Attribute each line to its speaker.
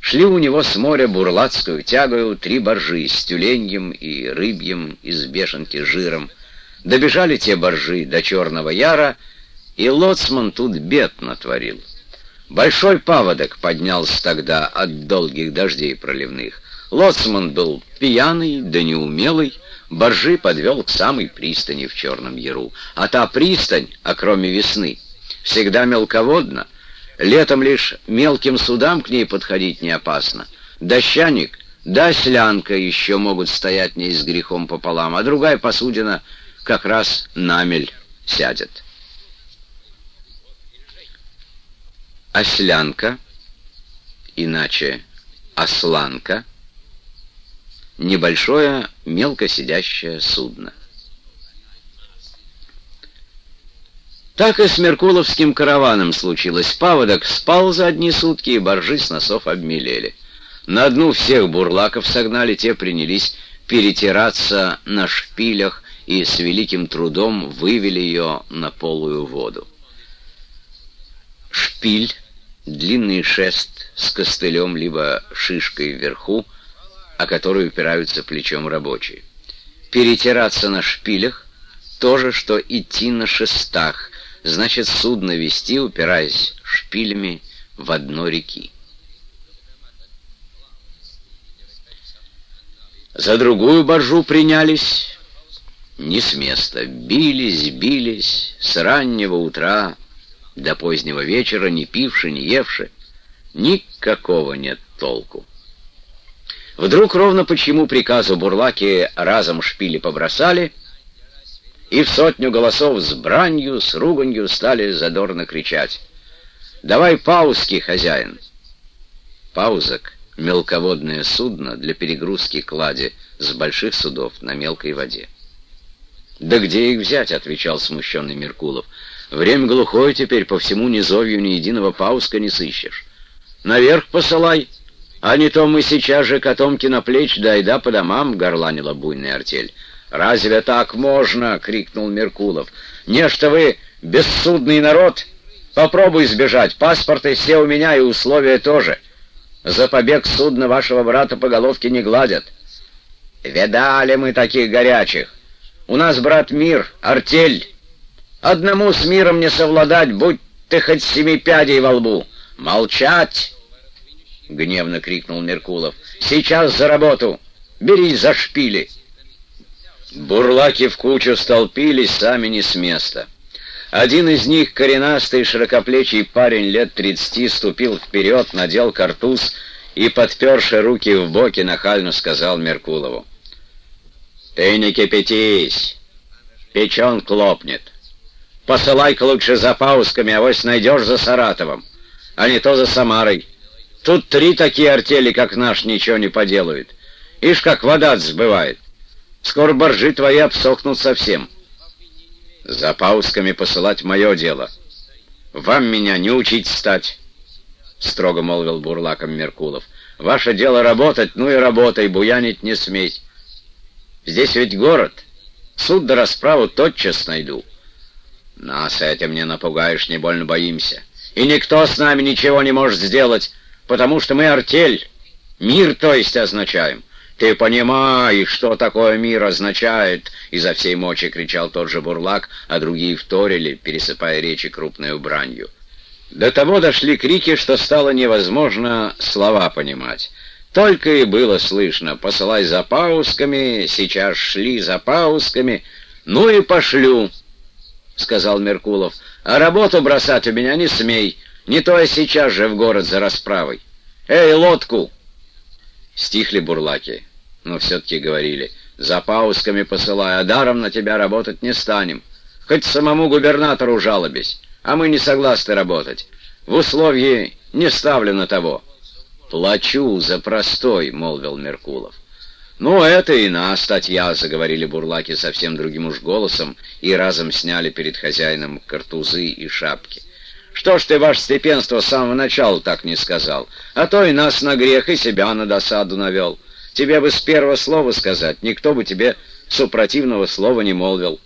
Speaker 1: Шли у него с моря бурлацкую тягою три боржи с тюленьем и рыбьем из бешенки жиром. Добежали те боржи до Черного Яра, и лоцман тут бед натворил. Большой паводок поднялся тогда от долгих дождей проливных. Лоцман был пьяный да неумелый, боржи подвел к самой пристани в Черном Яру. А та пристань, а кроме весны, всегда мелководна, Летом лишь мелким судам к ней подходить не опасно. Дощаник да слянка еще могут стоять не с грехом пополам, а другая посудина как раз намель сядет. Ослянка, иначе осланка, небольшое мелкосидящее судно. Так и с Меркуловским караваном случилось. Паводок спал за одни сутки, и боржи с носов обмелели. На дну всех бурлаков согнали, те принялись перетираться на шпилях и с великим трудом вывели ее на полую воду. Шпиль, длинный шест с костылем либо шишкой вверху, о которой упираются плечом рабочие. Перетираться на шпилях — то же, что идти на шестах, значит судно вести, упираясь шпилями в дно реки. За другую боржу принялись не с места. Бились, бились с раннего утра до позднего вечера, не пивши, не евши. Никакого нет толку. Вдруг ровно почему приказу бурлаки разом шпили побросали — и в сотню голосов с бранью, с руганью стали задорно кричать. «Давай пауски, хозяин!» Паузок — мелководное судно для перегрузки клади с больших судов на мелкой воде. «Да где их взять?» — отвечал смущенный Меркулов. «Время глухое теперь, по всему низовью ни единого пауска не сыщешь. Наверх посылай, а не то мы сейчас же котомки на плеч, да и да по домам», — горланила буйная артель. «Разве так можно?» — крикнул Меркулов. «Нечто вы бессудный народ? Попробуй сбежать. Паспорты все у меня и условия тоже. За побег судна вашего брата по головке не гладят. Видали мы таких горячих. У нас, брат, мир, артель. Одному с миром не совладать, будь ты хоть семи пядей во лбу. Молчать!» — гневно крикнул Меркулов. «Сейчас за работу! Берись за шпили!» Бурлаки в кучу столпились, сами не с места. Один из них, коренастый, широкоплечий парень лет тридцати, ступил вперед, надел картуз и, подперши руки в боки, нахально сказал Меркулову. «Ты не кипятись, печен клопнет. Посылай-ка лучше за паусками, авось найдешь за Саратовом, а не то за Самарой. Тут три такие артели, как наш, ничего не поделают. Ишь, как вода сбывает. Скоро боржи твои обсохнут совсем. За паусками посылать мое дело. Вам меня не учить стать, — строго молвил бурлаком Меркулов. Ваше дело работать, ну и работай, буянить не смей. Здесь ведь город. Суд до расправу тотчас найду. Нас этим не напугаешь, не больно боимся. И никто с нами ничего не может сделать, потому что мы артель. Мир, то есть, означаем. «Ты понимаешь, что такое мир означает?» — изо всей мочи кричал тот же бурлак, а другие вторили, пересыпая речи крупной бранью. До того дошли крики, что стало невозможно слова понимать. Только и было слышно «посылай за паусками», «сейчас шли за паусками», «ну и пошлю», — сказал Меркулов. «А работу бросать у меня не смей, не то я сейчас же в город за расправой. Эй, лодку!» Стихли бурлаки но все-таки говорили, за паусками посылай, а даром на тебя работать не станем. Хоть самому губернатору жалобись, а мы не согласны работать. В условии не ставлено того. «Плачу за простой», — молвил Меркулов. «Ну, это и на статья», — заговорили бурлаки совсем другим уж голосом и разом сняли перед хозяином картузы и шапки. «Что ж ты, ваше степенство, с самого начала так не сказал? А то и нас на грех, и себя на досаду навел». Тебе бы с первого слова сказать, никто бы тебе супротивного слова не молвил.